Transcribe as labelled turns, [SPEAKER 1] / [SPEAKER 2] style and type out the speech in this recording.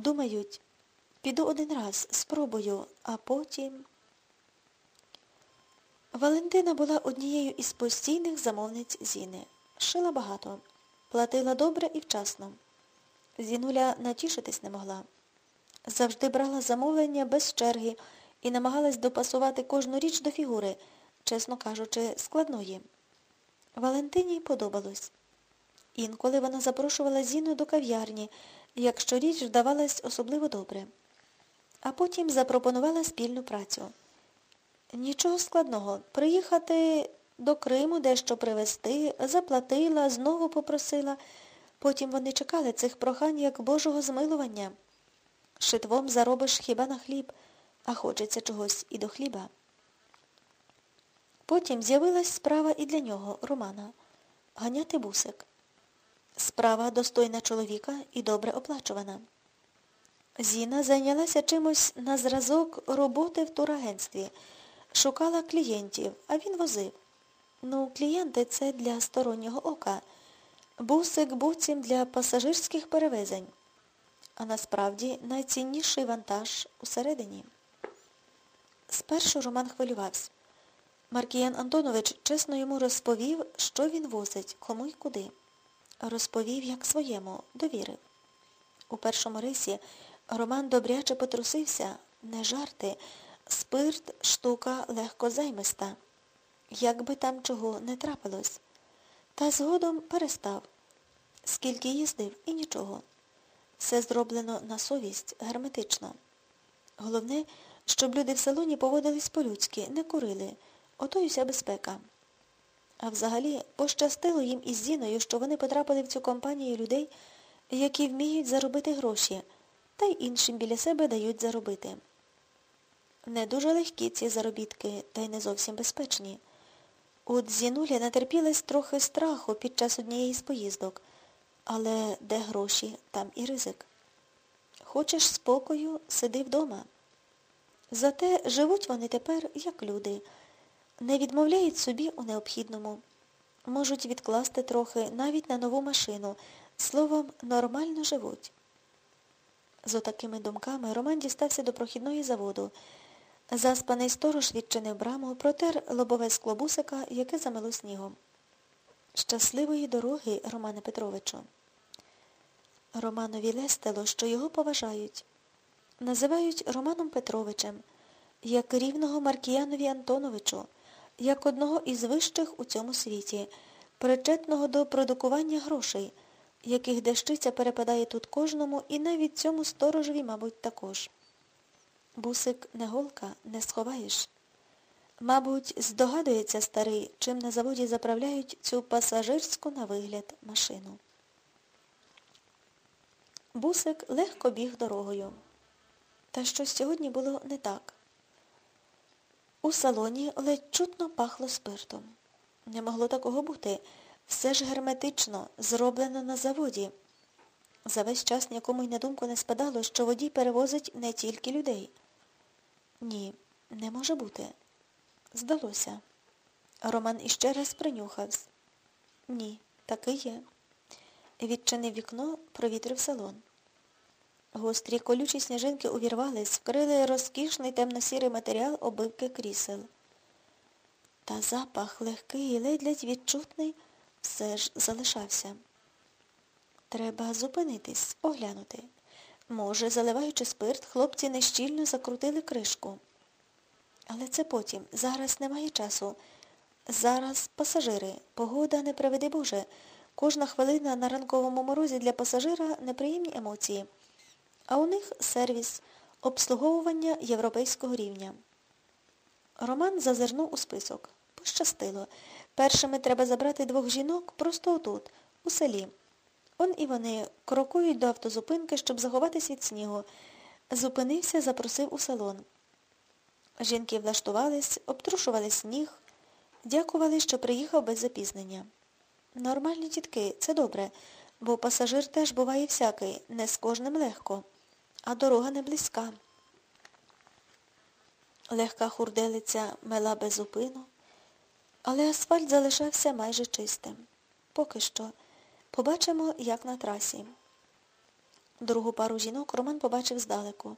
[SPEAKER 1] Думають, піду один раз, спробую, а потім... Валентина була однією із постійних замовниць Зіни. Шила багато, платила добре і вчасно. Зінуля натішитись не могла. Завжди брала замовлення без черги і намагалась допасувати кожну річ до фігури, чесно кажучи, складної. Валентині подобалось. Інколи вона запрошувала Зіну до кав'ярні, якщо річ вдавалась особливо добре. А потім запропонувала спільну працю. Нічого складного. Приїхати до Криму, дещо привезти, заплатила, знову попросила. Потім вони чекали цих прохань як Божого змилування. Шитвом заробиш хіба на хліб, а хочеться чогось і до хліба. Потім з'явилась справа і для нього, Романа, ганяти бусик. Справа достойна чоловіка і добре оплачувана. Зіна зайнялася чимось на зразок роботи в турагентстві, шукала клієнтів, а він возив. Ну, клієнти це для стороннього ока. Бусик буцім для пасажирських перевезень. А насправді найцінніший вантаж усередині. Спершу Роман хвилювався. Маркіян Антонович чесно йому розповів, що він возить, кому й куди. Розповів, як своєму, довірив. У першому рисі Роман добряче потрусився, не жарти, спирт штука легко займиста. Як би там чого не трапилось. Та згодом перестав. Скільки їздив і нічого. Все зроблено на совість, герметично. Головне, щоб люди в салоні поводились по-людськи, не курили. Ото й уся безпека. А взагалі пощастило їм із Зіною, що вони потрапили в цю компанію людей, які вміють заробити гроші, та й іншим біля себе дають заробити. Не дуже легкі ці заробітки, та й не зовсім безпечні. От Зінуля натерпілась трохи страху під час однієї з поїздок. Але де гроші, там і ризик. Хочеш спокою, сиди вдома. Зате живуть вони тепер, як люди, не відмовляють собі у необхідному. Можуть відкласти трохи навіть на нову машину. Словом, нормально живуть. З отакими думками Роман дістався до прохідної заводу. Заспаний сторож відчинив браму, протер лобове скло бусика, яке замело снігом. Щасливої дороги, Романе Петровичу. Романові лестило, що його поважають. Називають Романом Петровичем, як рівного Маркіянові Антоновичу, як одного із вищих у цьому світі, причетного до продукування грошей, яких дещиця перепадає тут кожному і навіть цьому сторожеві, мабуть, також. Бусик не голка, не сховаєш. Мабуть, здогадується старий, чим на заводі заправляють цю пасажирську на вигляд машину. Бусик легко біг дорогою. Та щось сьогодні було не так. У салоні ледь чутно пахло спиртом. Не могло такого бути. Все ж герметично, зроблено на заводі. За весь час нікому й на думку не спадало, що водій перевозить не тільки людей. Ні, не може бути. Здалося. Роман іще раз принюхався. Ні, таки є. Відчинив вікно, провітрив салон. Гострі колючі сніжинки увірвались, вкрили розкішний темно-сірий матеріал обивки крісел. Та запах легкий і ледь-ледь відчутний все ж залишався. Треба зупинитись, оглянути. Може, заливаючи спирт, хлопці нещільно закрутили кришку. Але це потім. Зараз немає часу. Зараз пасажири. Погода не приведи Боже. Кожна хвилина на ранковому морозі для пасажира неприємні емоції. А у них сервіс, обслуговування європейського рівня. Роман зазирнув у список. Пощастило. Першими треба забрати двох жінок просто отут, у селі. Он і вони крокують до автозупинки, щоб заховатись від снігу. Зупинився, запросив у салон. Жінки влаштувались, обтрушували сніг, дякували, що приїхав без запізнення. Нормальні тітки, це добре, бо пасажир теж буває всякий, не з кожним легко, а дорога не близька. Легка хурделиця мела без упину, але асфальт залишався майже чистим. Поки що. Побачимо, як на трасі. Другу пару жінок Роман побачив здалеку.